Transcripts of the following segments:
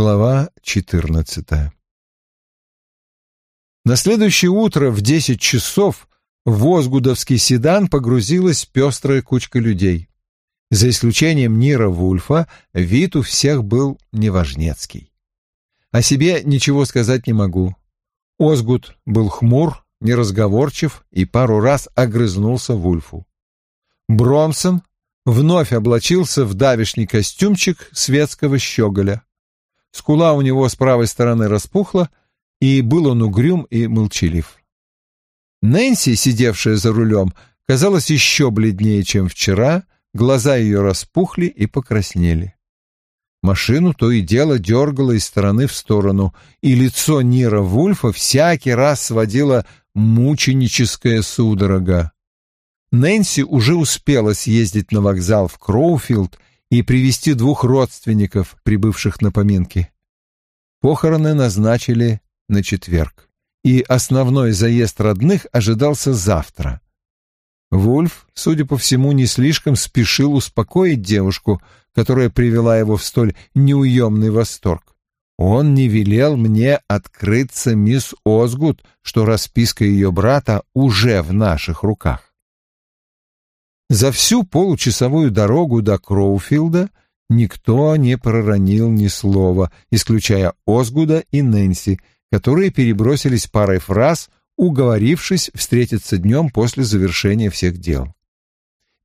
Глава 14 На следующее утро в десять часов в Озгудовский седан погрузилась пестрая кучка людей. За исключением Нира Вульфа, вид у всех был неважнецкий. О себе ничего сказать не могу. Озгуд был хмур, неразговорчив и пару раз огрызнулся Вульфу. Бронсон вновь облачился в давишний костюмчик светского щеголя. Скула у него с правой стороны распухла, и был он угрюм и молчалив. Нэнси, сидевшая за рулем, казалась еще бледнее, чем вчера, глаза ее распухли и покраснели. Машину то и дело дергало из стороны в сторону, и лицо Нира Вульфа всякий раз сводило мученическая судорога. Нэнси уже успела съездить на вокзал в Кроуфилд и привести двух родственников, прибывших на поминки. Похороны назначили на четверг, и основной заезд родных ожидался завтра. Вульф, судя по всему, не слишком спешил успокоить девушку, которая привела его в столь неуемный восторг. Он не велел мне открыться мисс Озгуд, что расписка ее брата уже в наших руках. За всю получасовую дорогу до Кроуфилда никто не проронил ни слова, исключая Озгуда и Нэнси, которые перебросились парой фраз, уговорившись встретиться днем после завершения всех дел.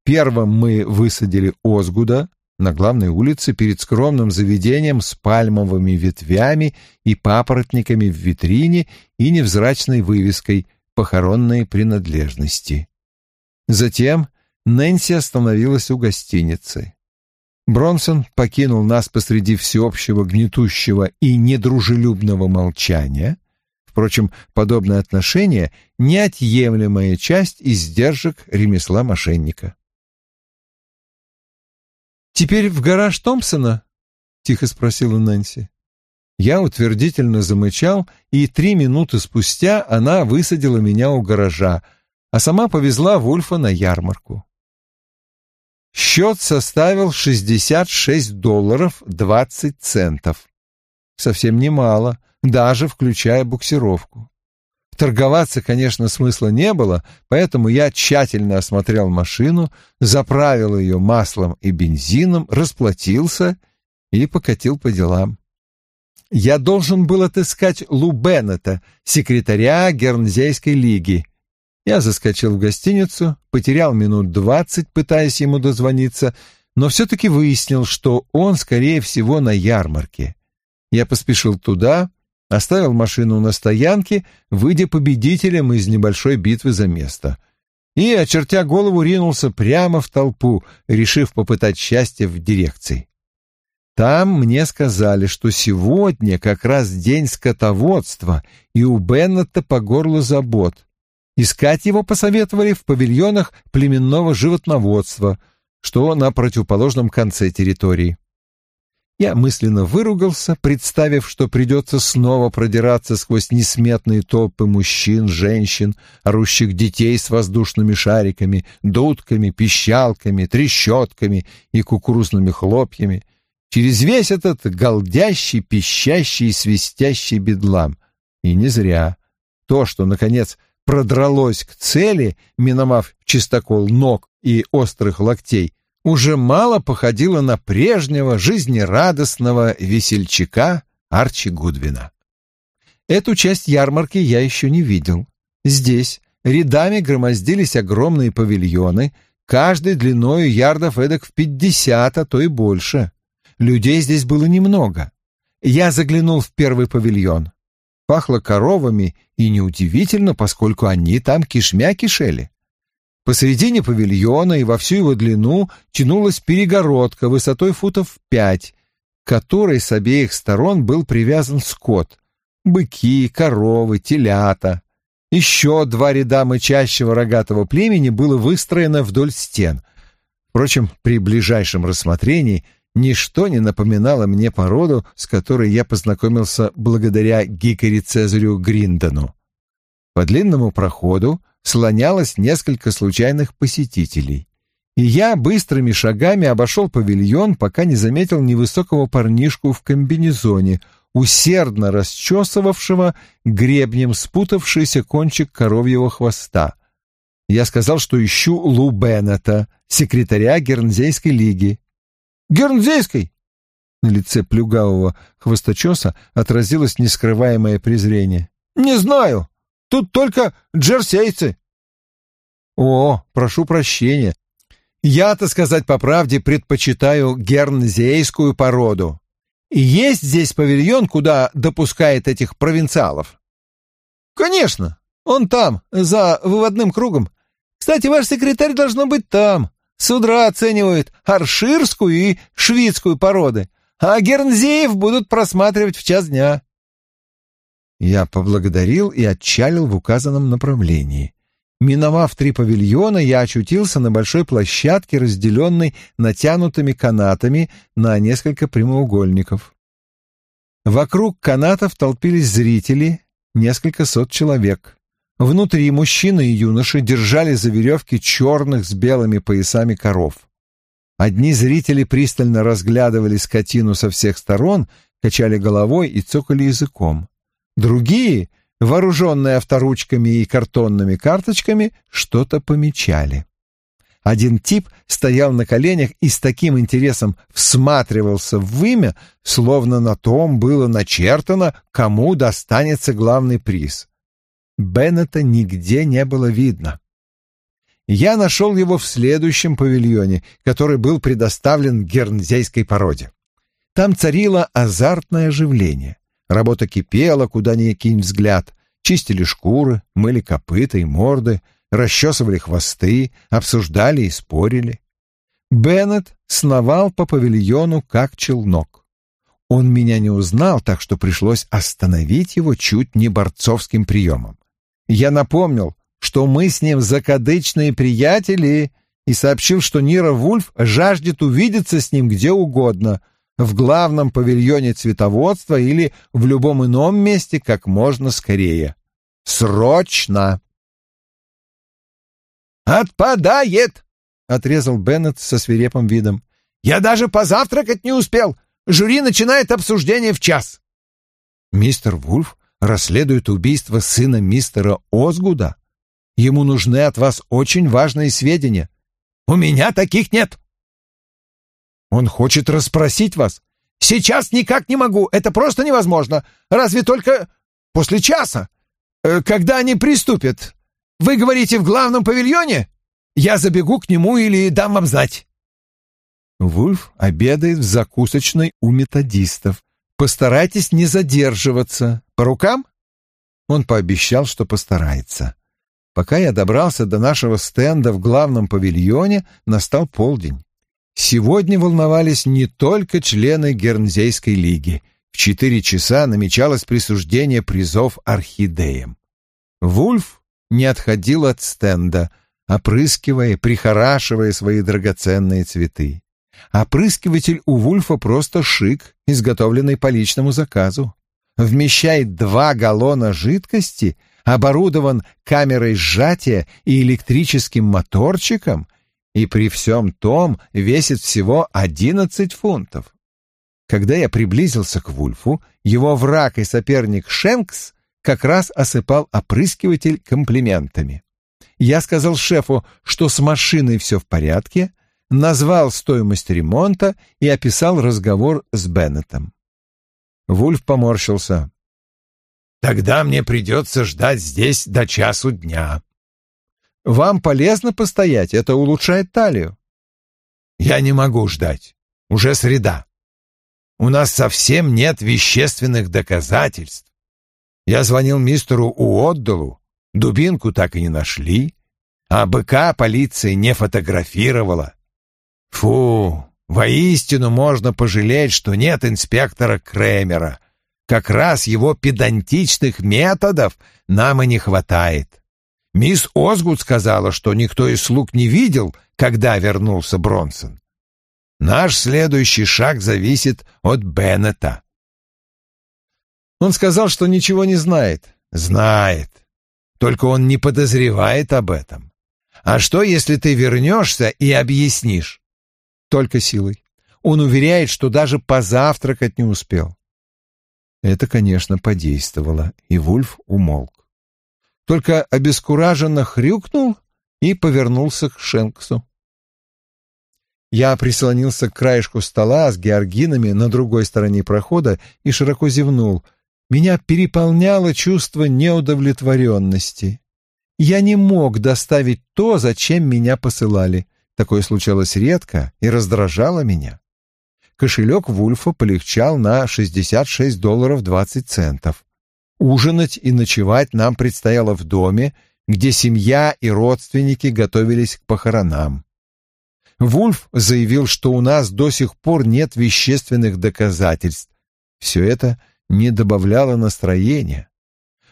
Первым мы высадили Озгуда на главной улице перед скромным заведением с пальмовыми ветвями и папоротниками в витрине и невзрачной вывеской «Похоронные принадлежности». Затем Нэнси остановилась у гостиницы. Бронсон покинул нас посреди всеобщего гнетущего и недружелюбного молчания. Впрочем, подобное отношение — неотъемлемая часть издержек ремесла мошенника. «Теперь в гараж Томпсона?» — тихо спросила Нэнси. Я утвердительно замычал, и три минуты спустя она высадила меня у гаража, а сама повезла Вульфа на ярмарку. Счет составил 66 долларов 20 центов. Совсем немало, даже включая буксировку. Торговаться, конечно, смысла не было, поэтому я тщательно осмотрел машину, заправил ее маслом и бензином, расплатился и покатил по делам. Я должен был отыскать Лу Беннета, секретаря Гернзейской лиги, я заскочил в гостиницу, потерял минут двадцать, пытаясь ему дозвониться, но все-таки выяснил, что он, скорее всего, на ярмарке. Я поспешил туда, оставил машину на стоянке, выйдя победителем из небольшой битвы за место. И, очертя голову, ринулся прямо в толпу, решив попытать счастье в дирекции. Там мне сказали, что сегодня как раз день скотоводства, и у Беннета по горло забот. Искать его посоветовали в павильонах племенного животноводства, что на противоположном конце территории. Я мысленно выругался, представив, что придется снова продираться сквозь несметные толпы мужчин, женщин, орущих детей с воздушными шариками, дудками, пищалками, трещотками и кукурузными хлопьями, через весь этот голдящий, пищащий и свистящий бедлам. И не зря. То, что, наконец, продралось к цели, миновав чистокол ног и острых локтей, уже мало походило на прежнего жизнерадостного весельчака Арчи Гудвина. Эту часть ярмарки я еще не видел. Здесь рядами громоздились огромные павильоны, каждый длиною ярдов эдак в пятьдесят, а то и больше. Людей здесь было немного. Я заглянул в первый павильон пахло коровами, и неудивительно, поскольку они там кишмя кишели. Посередине павильона и во всю его длину тянулась перегородка высотой футов пять, к которой с обеих сторон был привязан скот — быки, коровы, телята. Еще два ряда мычащего рогатого племени было выстроено вдоль стен. Впрочем, при ближайшем рассмотрении — Ничто не напоминало мне породу, с которой я познакомился благодаря Гикари Цезарю Гриндону. По длинному проходу слонялось несколько случайных посетителей. и я быстрыми шагами обошел павильон, пока не заметил невысокого парнишку в комбинезоне, усердно расчесывавшего гребнем спутавшийся кончик коровьего хвоста. Я сказал, что ищу Лу Беннета, секретаря Гернзейской лиги. «Гернзейской!» На лице плюгавого хвосточеса отразилось нескрываемое презрение. «Не знаю. Тут только джерсейцы». «О, прошу прощения. Я-то, сказать по правде, предпочитаю гернзейскую породу. Есть здесь павильон, куда допускает этих провинциалов?» «Конечно. Он там, за выводным кругом. Кстати, ваш секретарь должно быть там. С оценивают арширскую и шведскую породы, а гернзеев будут просматривать в час дня». Я поблагодарил и отчалил в указанном направлении. Миновав три павильона, я очутился на большой площадке, разделенной натянутыми канатами на несколько прямоугольников. Вокруг канатов толпились зрители, несколько сот человек. Внутри мужчины и юноши держали за веревки черных с белыми поясами коров. Одни зрители пристально разглядывали скотину со всех сторон, качали головой и цокали языком. Другие, вооруженные авторучками и картонными карточками, что-то помечали. Один тип стоял на коленях и с таким интересом всматривался в имя, словно на том было начертано, кому достанется главный приз. Беннета нигде не было видно. Я нашел его в следующем павильоне, который был предоставлен гернзейской породе. Там царило азартное оживление. Работа кипела, куда ни кинь взгляд. Чистили шкуры, мыли копыта и морды, расчесывали хвосты, обсуждали и спорили. Беннет сновал по павильону, как челнок. Он меня не узнал, так что пришлось остановить его чуть не борцовским приемом. Я напомнил, что мы с ним закадычные приятели, и сообщил, что Нира Вульф жаждет увидеться с ним где угодно, в главном павильоне цветоводства или в любом ином месте как можно скорее. Срочно! «Отпадает!» — отрезал Беннет со свирепым видом. «Я даже позавтракать не успел. Жюри начинает обсуждение в час». Мистер Вульф расследует убийство сына мистера Озгуда. Ему нужны от вас очень важные сведения. У меня таких нет. Он хочет расспросить вас. Сейчас никак не могу, это просто невозможно. Разве только после часа, э, когда они приступят. Вы говорите в главном павильоне? Я забегу к нему или дам вам знать. Вульф обедает в закусочной у методистов. Постарайтесь не задерживаться. По рукам? Он пообещал, что постарается. Пока я добрался до нашего стенда в главном павильоне, настал полдень. Сегодня волновались не только члены Гернзейской лиги. В четыре часа намечалось присуждение призов орхидеям. Вульф не отходил от стенда, опрыскивая, прихорашивая свои драгоценные цветы. Опрыскиватель у Вульфа просто шик, изготовленный по личному заказу. Вмещает два галлона жидкости — оборудован камерой сжатия и электрическим моторчиком, и при всем том весит всего 11 фунтов. Когда я приблизился к Вульфу, его враг и соперник Шенкс как раз осыпал опрыскиватель комплиментами. Я сказал шефу, что с машиной все в порядке, назвал стоимость ремонта и описал разговор с Беннетом. Вульф поморщился. Тогда мне придется ждать здесь до часу дня. Вам полезно постоять, это улучшает талию. Я не могу ждать. Уже среда. У нас совсем нет вещественных доказательств. Я звонил мистеру Уотдалу, дубинку так и не нашли, а быка полиция не фотографировала. Фу, воистину можно пожалеть, что нет инспектора Кремера, как раз его педантичных методов нам и не хватает. Мисс Озгуд сказала, что никто из слуг не видел, когда вернулся Бронсон. Наш следующий шаг зависит от Беннета. Он сказал, что ничего не знает. Знает. Только он не подозревает об этом. А что, если ты вернешься и объяснишь? Только силой. Он уверяет, что даже позавтракать не успел. Это, конечно, подействовало, и Вульф умолк. Только обескураженно хрюкнул и повернулся к Шенксу. Я прислонился к краешку стола с георгинами на другой стороне прохода и широко зевнул. Меня переполняло чувство неудовлетворенности. Я не мог доставить то, зачем меня посылали. Такое случалось редко и раздражало меня. Кошелек Вульфа полегчал на 66 долларов 20 центов. Ужинать и ночевать нам предстояло в доме, где семья и родственники готовились к похоронам. Вульф заявил, что у нас до сих пор нет вещественных доказательств. Все это не добавляло настроения.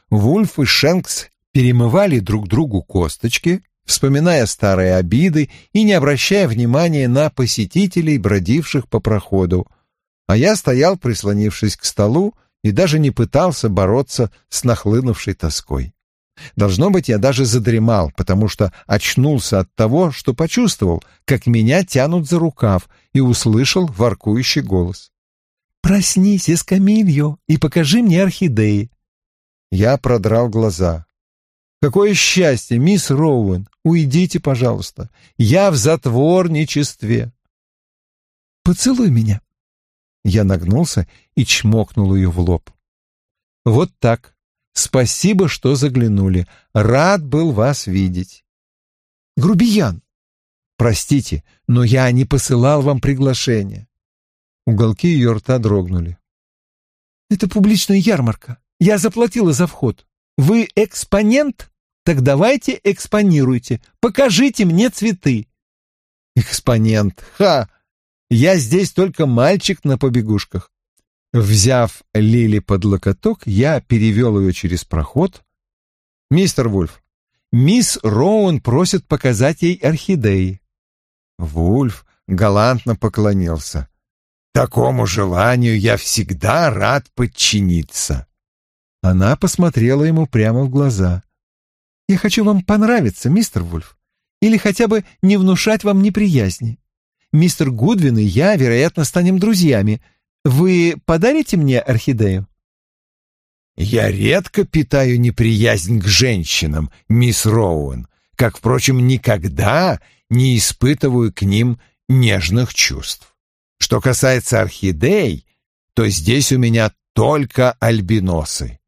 Вульф и Шенкс перемывали друг другу косточки, вспоминая старые обиды и не обращая внимания на посетителей, бродивших по проходу. А я стоял, прислонившись к столу, и даже не пытался бороться с нахлынувшей тоской. Должно быть, я даже задремал, потому что очнулся от того, что почувствовал, как меня тянут за рукав, и услышал воркующий голос. «Проснись, Эскамильо, и покажи мне орхидеи». Я продрал глаза. Какое счастье, мисс Роуэн, уйдите, пожалуйста. Я в затворничестве. Поцелуй меня. Я нагнулся и чмокнул ее в лоб. Вот так. Спасибо, что заглянули. Рад был вас видеть. Грубиян. Простите, но я не посылал вам приглашение. Уголки ее рта дрогнули. Это публичная ярмарка. Я заплатила за вход. Вы экспонент? Так давайте экспонируйте. Покажите мне цветы. Экспонент. Ха! Я здесь только мальчик на побегушках. Взяв Лили под локоток, я перевел ее через проход. «Мистер Вульф, мисс Роуэн просит показать ей орхидеи». Вульф галантно поклонился. «Такому желанию я всегда рад подчиниться». Она посмотрела ему прямо в глаза. Я хочу вам понравиться, мистер Вульф, или хотя бы не внушать вам неприязни. Мистер Гудвин и я, вероятно, станем друзьями. Вы подарите мне орхидею?» «Я редко питаю неприязнь к женщинам, мисс Роуэн, как, впрочем, никогда не испытываю к ним нежных чувств. Что касается орхидей, то здесь у меня только альбиносы.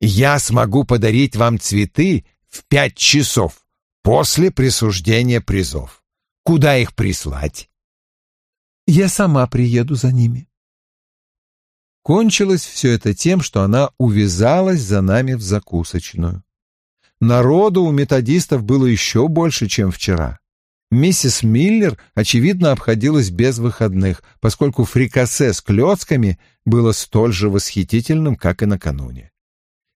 Я смогу подарить вам цветы в пять часов после присуждения призов. Куда их прислать? Я сама приеду за ними. Кончилось все это тем, что она увязалась за нами в закусочную. Народу у методистов было еще больше, чем вчера. Миссис Миллер, очевидно, обходилась без выходных, поскольку фрикасе с клетками было столь же восхитительным, как и накануне.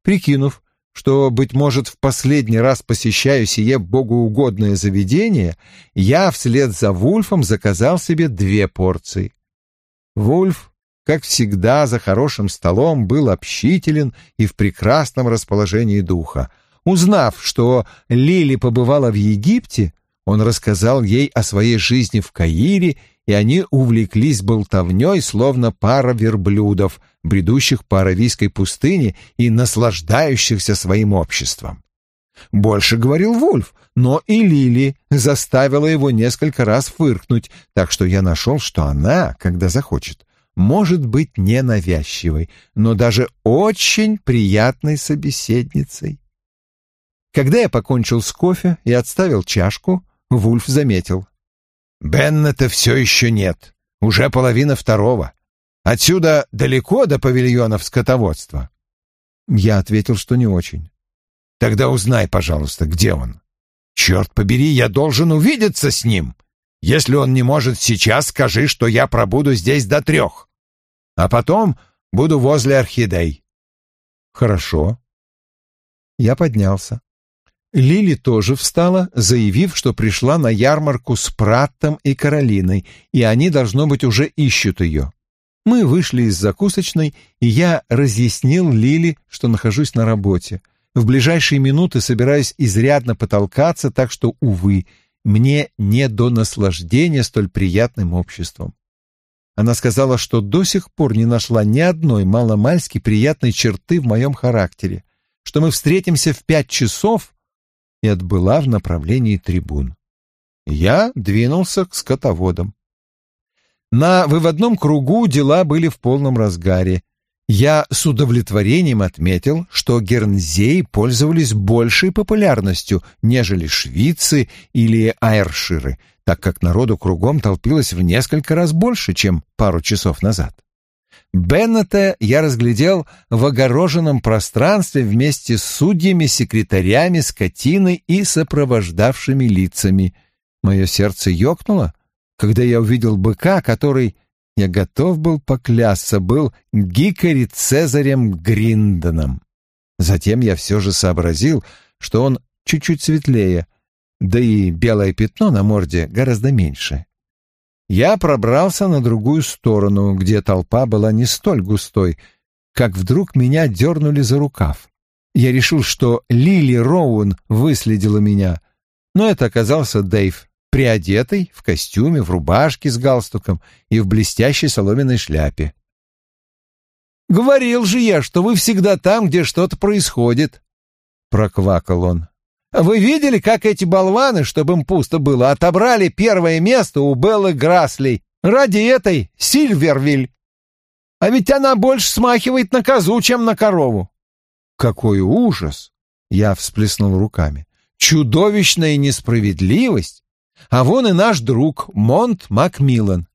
Прикинув, что, быть может, в последний раз посещаю сие богоугодное заведение, я вслед за Вульфом заказал себе две порции. Вульф, как всегда, за хорошим столом был общителен и в прекрасном расположении духа. Узнав, что Лили побывала в Египте, он рассказал ей о своей жизни в Каире и они увлеклись болтовней, словно пара верблюдов, бредущих по Аравийской пустыне и наслаждающихся своим обществом. Больше говорил Вульф, но и Лили заставила его несколько раз фыркнуть, так что я нашел, что она, когда захочет, может быть ненавязчивой, но даже очень приятной собеседницей. Когда я покончил с кофе и отставил чашку, Вульф заметил. Беннета все еще нет. Уже половина второго. Отсюда далеко до павильонов скотоводства. Я ответил, что не очень. Тогда узнай, пожалуйста, где он. Черт побери, я должен увидеться с ним. Если он не может сейчас, скажи, что я пробуду здесь до трех. А потом буду возле орхидей. Хорошо. Я поднялся. Лили тоже встала, заявив, что пришла на ярмарку с Праттом и Каролиной, и они, должно быть, уже ищут ее. Мы вышли из закусочной, и я разъяснил Лили, что нахожусь на работе. В ближайшие минуты собираюсь изрядно потолкаться, так что, увы, мне не до наслаждения столь приятным обществом. Она сказала, что до сих пор не нашла ни одной маломальски приятной черты в моем характере, что мы встретимся в пять часов, и отбыла в направлении трибун. Я двинулся к скотоводам. На выводном кругу дела были в полном разгаре. Я с удовлетворением отметил, что гернзеи пользовались большей популярностью, нежели швицы или айрширы, так как народу кругом толпилось в несколько раз больше, чем пару часов назад. Беннета я разглядел в огороженном пространстве вместе с судьями, секретарями, скотиной и сопровождавшими лицами. Мое сердце ёкнуло, когда я увидел быка, который, я готов был поклясться, был Гикари Цезарем Гриндоном. Затем я все же сообразил, что он чуть-чуть светлее, да и белое пятно на морде гораздо меньше. Я пробрался на другую сторону, где толпа была не столь густой, как вдруг меня дернули за рукав. Я решил, что Лили Роуэн выследила меня, но это оказался Дэйв приодетый, в костюме, в рубашке с галстуком и в блестящей соломенной шляпе. «Говорил же я, что вы всегда там, где что-то происходит», — проквакал он. «Вы видели, как эти болваны, чтобы им пусто было, отобрали первое место у Беллы Граслей ради этой Сильвервиль? А ведь она больше смахивает на козу, чем на корову». «Какой ужас!» — я всплеснул руками. «Чудовищная несправедливость! А вон и наш друг Монт Макмиллан.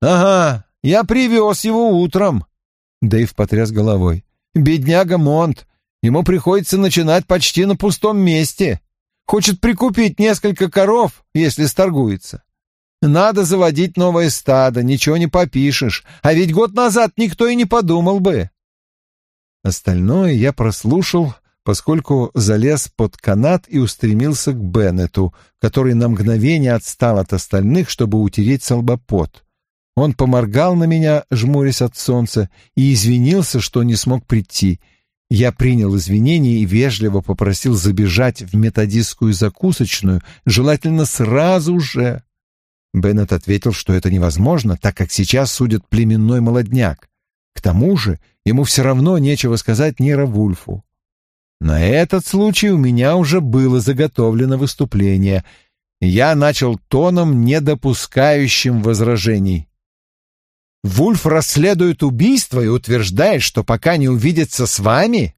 Ага, я привез его утром. Дэйв потряс головой. Бедняга Монт. Ему приходится начинать почти на пустом месте. Хочет прикупить несколько коров, если сторгуется. Надо заводить новое стадо, ничего не попишешь. А ведь год назад никто и не подумал бы. Остальное я прослушал поскольку залез под канат и устремился к Беннету, который на мгновение отстал от остальных, чтобы утереть солбопот. Он поморгал на меня, жмурясь от солнца, и извинился, что не смог прийти. Я принял извинения и вежливо попросил забежать в методистскую закусочную, желательно сразу же. Беннет ответил, что это невозможно, так как сейчас судят племенной молодняк. К тому же ему все равно нечего сказать Нера Вульфу. На этот случай у меня уже было заготовлено выступление. Я начал тоном, не допускающим возражений. Вульф расследует убийство и утверждает, что пока не увидится с вами,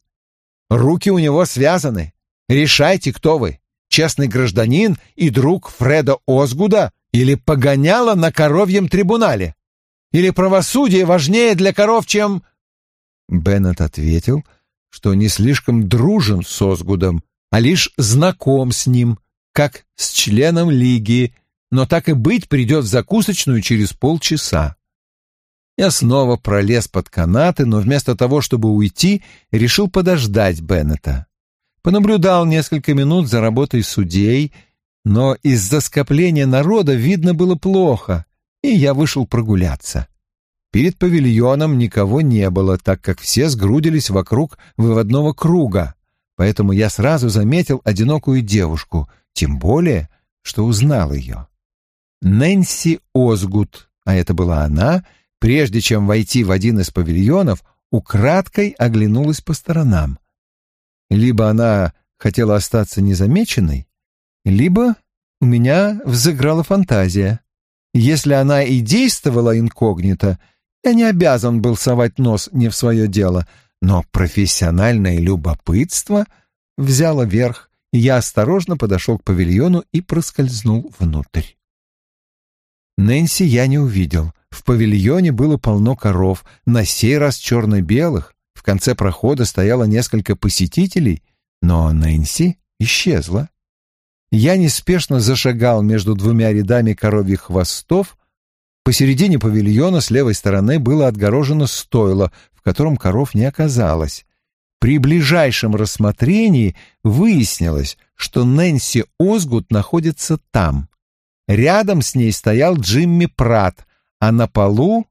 руки у него связаны. Решайте, кто вы, честный гражданин и друг Фреда Озгуда или погоняла на коровьем трибунале? Или правосудие важнее для коров, чем...» Беннет ответил — что не слишком дружен с Озгудом, а лишь знаком с ним, как с членом лиги, но так и быть придет в закусочную через полчаса. Я снова пролез под канаты, но вместо того, чтобы уйти, решил подождать Беннета. Понаблюдал несколько минут за работой судей, но из-за скопления народа видно было плохо, и я вышел прогуляться. Перед павильоном никого не было, так как все сгрудились вокруг выводного круга, поэтому я сразу заметил одинокую девушку, тем более, что узнал ее. Нэнси Озгут, а это была она, прежде чем войти в один из павильонов, украдкой оглянулась по сторонам. Либо она хотела остаться незамеченной, либо у меня взыграла фантазия. Если она и действовала инкогнито, я не обязан был совать нос не в свое дело, но профессиональное любопытство взяло верх, и я осторожно подошел к павильону и проскользнул внутрь. Нэнси я не увидел. В павильоне было полно коров, на сей раз черно-белых. В конце прохода стояло несколько посетителей, но Нэнси исчезла. Я неспешно зашагал между двумя рядами коровьих хвостов, Посередине павильона с левой стороны было отгорожено стойло, в котором коров не оказалось. При ближайшем рассмотрении выяснилось, что Нэнси Озгут находится там. Рядом с ней стоял Джимми Прат, а на полу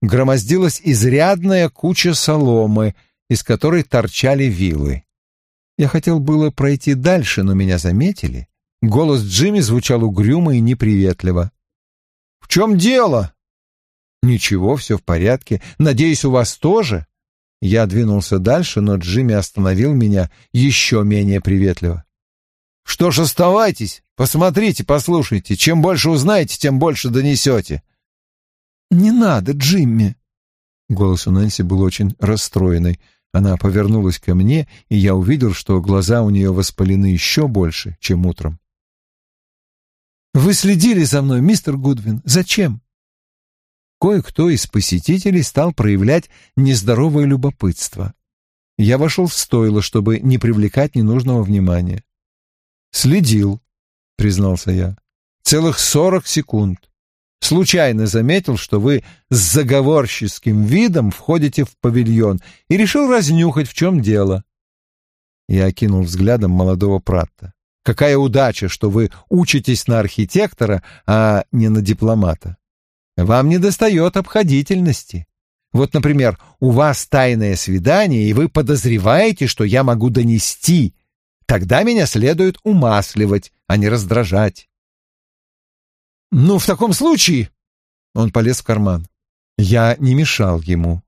громоздилась изрядная куча соломы, из которой торчали вилы. Я хотел было пройти дальше, но меня заметили. Голос Джимми звучал угрюмо и неприветливо. «В чем дело?» «Ничего, все в порядке. Надеюсь, у вас тоже?» Я двинулся дальше, но Джимми остановил меня еще менее приветливо. «Что ж, оставайтесь. Посмотрите, послушайте. Чем больше узнаете, тем больше донесете». «Не надо, Джимми!» Голос у Нэнси был очень расстроенный. Она повернулась ко мне, и я увидел, что глаза у нее воспалены еще больше, чем утром. «Вы следили за мной, мистер Гудвин. Зачем?» Кое-кто из посетителей стал проявлять нездоровое любопытство. Я вошел в стойло, чтобы не привлекать ненужного внимания. «Следил», — признался я. «Целых сорок секунд случайно заметил, что вы с заговорческим видом входите в павильон и решил разнюхать, в чем дело. Я окинул взглядом молодого Пратта. Какая удача, что вы учитесь на архитектора, а не на дипломата. Вам не достает обходительности. Вот, например, у вас тайное свидание, и вы подозреваете, что я могу донести. Тогда меня следует умасливать, а не раздражать. «Ну, в таком случае...» Он полез в карман. Я не мешал ему.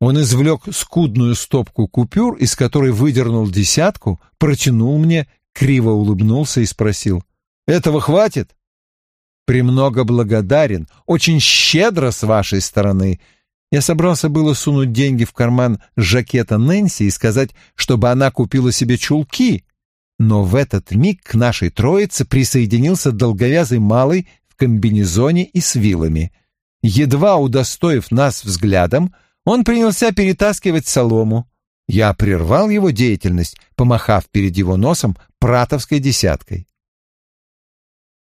Он извлек скудную стопку купюр, из которой выдернул десятку, протянул мне, криво улыбнулся и спросил. «Этого хватит?» «Премного благодарен, очень щедро с вашей стороны». Я собрался было сунуть деньги в карман жакета Нэнси и сказать, чтобы она купила себе чулки, но в этот миг к нашей троице присоединился долговязый малый в комбинезоне и с вилами. Едва удостоив нас взглядом, он принялся перетаскивать солому. Я прервал его деятельность, помахав перед его носом пратовской десяткой.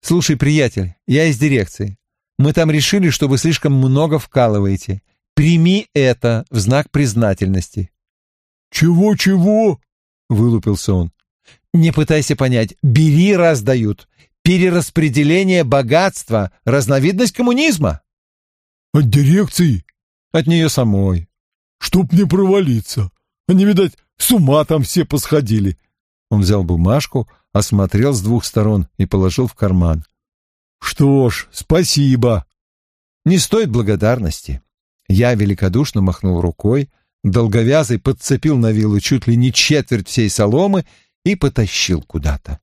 «Слушай, приятель, я из дирекции. Мы там решили, что вы слишком много вкалываете. Прими это в знак признательности». «Чего-чего?» — вылупился он. «Не пытайся понять. Бери, раз дают перераспределение богатства, разновидность коммунизма. От дирекции? От нее самой. Чтоб не провалиться. Они, видать, с ума там все посходили. Он взял бумажку, осмотрел с двух сторон и положил в карман. Что ж, спасибо. Не стоит благодарности. Я великодушно махнул рукой, долговязый подцепил на вилу чуть ли не четверть всей соломы и потащил куда-то.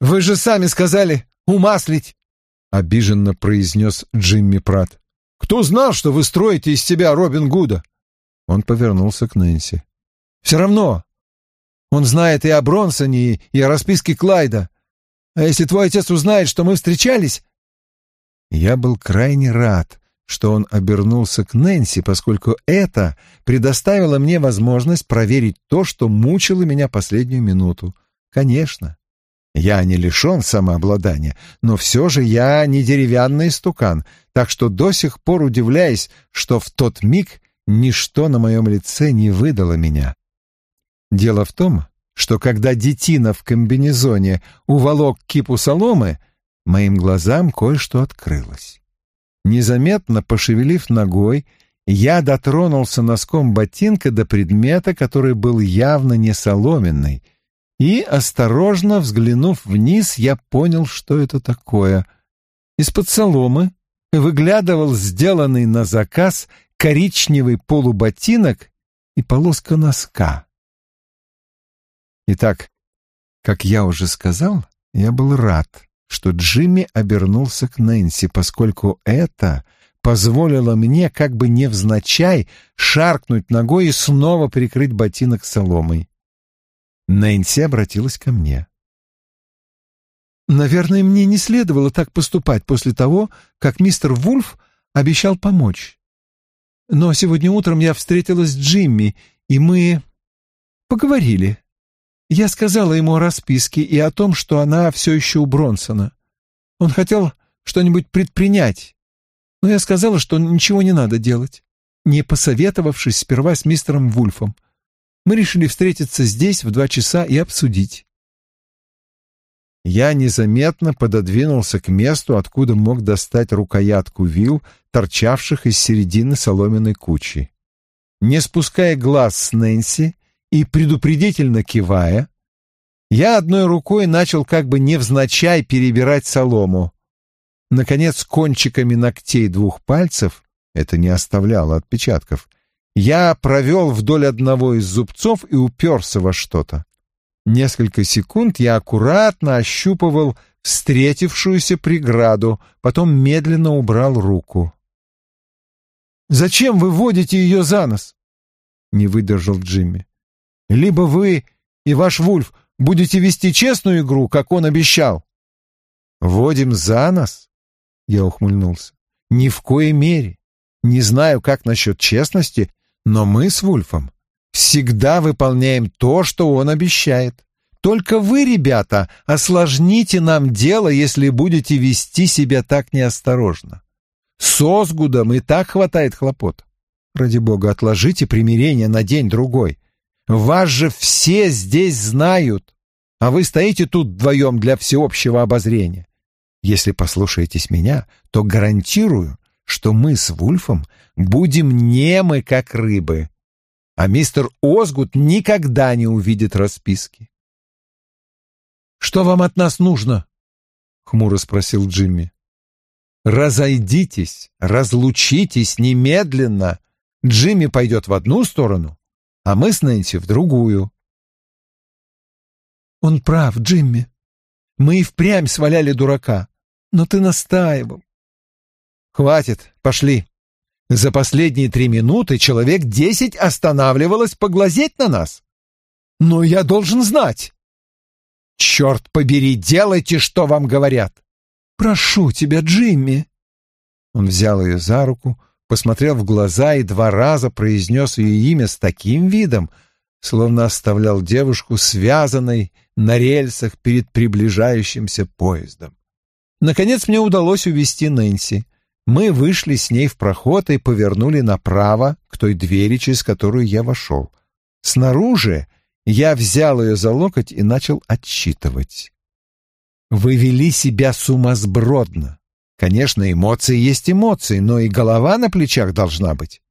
«Вы же сами сказали умаслить!» — обиженно произнес Джимми Прат. «Кто знал, что вы строите из себя Робин Гуда?» Он повернулся к Нэнси. «Все равно. Он знает и о Бронсоне, и о расписке Клайда. А если твой отец узнает, что мы встречались...» Я был крайне рад, что он обернулся к Нэнси, поскольку это предоставило мне возможность проверить то, что мучило меня последнюю минуту. Конечно, я не лишен самообладания, но все же я не деревянный стукан, так что до сих пор удивляюсь, что в тот миг ничто на моем лице не выдало меня. Дело в том, что когда детина в комбинезоне уволок кипу соломы, моим глазам кое-что открылось. Незаметно пошевелив ногой, я дотронулся носком ботинка до предмета, который был явно не соломенный — и, осторожно взглянув вниз, я понял, что это такое. Из-под соломы выглядывал сделанный на заказ коричневый полуботинок и полоска носка. Итак, как я уже сказал, я был рад, что Джимми обернулся к Нэнси, поскольку это позволило мне как бы невзначай шаркнуть ногой и снова прикрыть ботинок соломой. Нэнси обратилась ко мне. «Наверное, мне не следовало так поступать после того, как мистер Вульф обещал помочь. Но сегодня утром я встретилась с Джимми, и мы поговорили. Я сказала ему о расписке и о том, что она все еще у Бронсона. Он хотел что-нибудь предпринять, но я сказала, что ничего не надо делать, не посоветовавшись сперва с мистером Вульфом мы решили встретиться здесь в два часа и обсудить. Я незаметно пододвинулся к месту, откуда мог достать рукоятку вил, торчавших из середины соломенной кучи. Не спуская глаз с Нэнси, и предупредительно кивая, я одной рукой начал как бы невзначай перебирать солому. Наконец, кончиками ногтей двух пальцев, это не оставляло отпечатков, я провел вдоль одного из зубцов и уперся во что-то. Несколько секунд я аккуратно ощупывал встретившуюся преграду, потом медленно убрал руку. «Зачем вы водите ее за нос?» — не выдержал Джимми. «Либо вы и ваш Вульф будете вести честную игру, как он обещал». «Водим за нос?» — я ухмыльнулся. «Ни в коей мере. Не знаю, как насчет честности, но мы с Вульфом всегда выполняем то, что он обещает. Только вы, ребята, осложните нам дело, если будете вести себя так неосторожно. С Озгудом и так хватает хлопот. Ради бога, отложите примирение на день-другой. Вас же все здесь знают, а вы стоите тут вдвоем для всеобщего обозрения. Если послушаетесь меня, то гарантирую, что мы с Вульфом будем немы, как рыбы, а мистер Озгуд никогда не увидит расписки. «Что вам от нас нужно?» — хмуро спросил Джимми. «Разойдитесь, разлучитесь немедленно. Джимми пойдет в одну сторону, а мы с Нэнси в другую». «Он прав, Джимми. Мы и впрямь сваляли дурака, но ты настаивал». «Хватит, пошли. За последние три минуты человек десять останавливалось поглазеть на нас. Но я должен знать». «Черт побери, делайте, что вам говорят!» «Прошу тебя, Джимми!» Он взял ее за руку, посмотрел в глаза и два раза произнес ее имя с таким видом, словно оставлял девушку связанной на рельсах перед приближающимся поездом. Наконец мне удалось увести Нэнси. Мы вышли с ней в проход и повернули направо к той двери, через которую я вошел. Снаружи я взял ее за локоть и начал отчитывать. Вы вели себя сумасбродно. Конечно, эмоции есть эмоции, но и голова на плечах должна быть.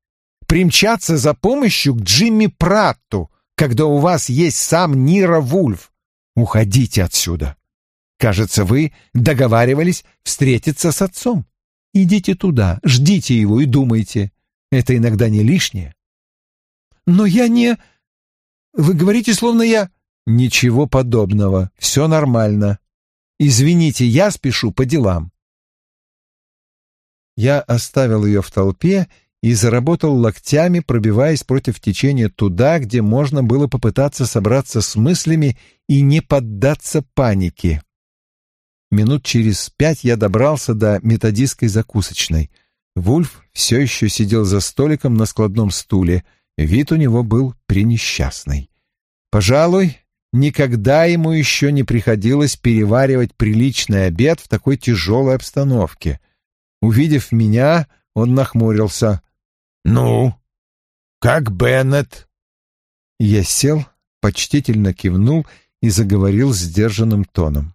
Примчаться за помощью к Джимми Пратту, когда у вас есть сам Нира Вульф. Уходите отсюда. Кажется, вы договаривались встретиться с отцом. Идите туда, ждите его и думайте. Это иногда не лишнее. Но я не... Вы говорите, словно я...» «Ничего подобного. Все нормально. Извините, я спешу по делам». Я оставил ее в толпе и заработал локтями, пробиваясь против течения туда, где можно было попытаться собраться с мыслями и не поддаться панике. Минут через пять я добрался до методистской закусочной. Вульф все еще сидел за столиком на складном стуле — Вид у него был пренесчастный. Пожалуй, никогда ему еще не приходилось переваривать приличный обед в такой тяжелой обстановке. Увидев меня, он нахмурился. «Ну, как Беннет?» Я сел, почтительно кивнул и заговорил сдержанным тоном.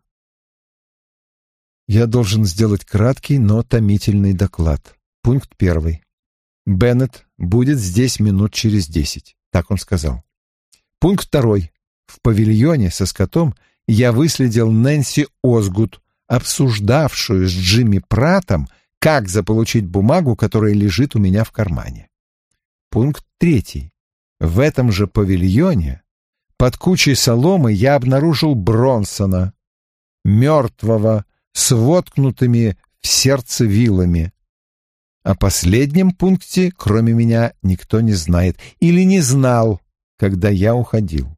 Я должен сделать краткий, но томительный доклад. Пункт первый. Беннет будет здесь минут через десять. Так он сказал. Пункт второй. В павильоне со скотом я выследил Нэнси Озгуд, обсуждавшую с Джимми Пратом, как заполучить бумагу, которая лежит у меня в кармане. Пункт третий. В этом же павильоне под кучей соломы я обнаружил Бронсона, мертвого, с воткнутыми в сердце вилами. О последнем пункте, кроме меня, никто не знает или не знал, когда я уходил.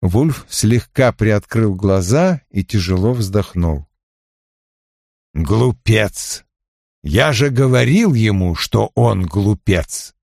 Вульф слегка приоткрыл глаза и тяжело вздохнул. «Глупец! Я же говорил ему, что он глупец!»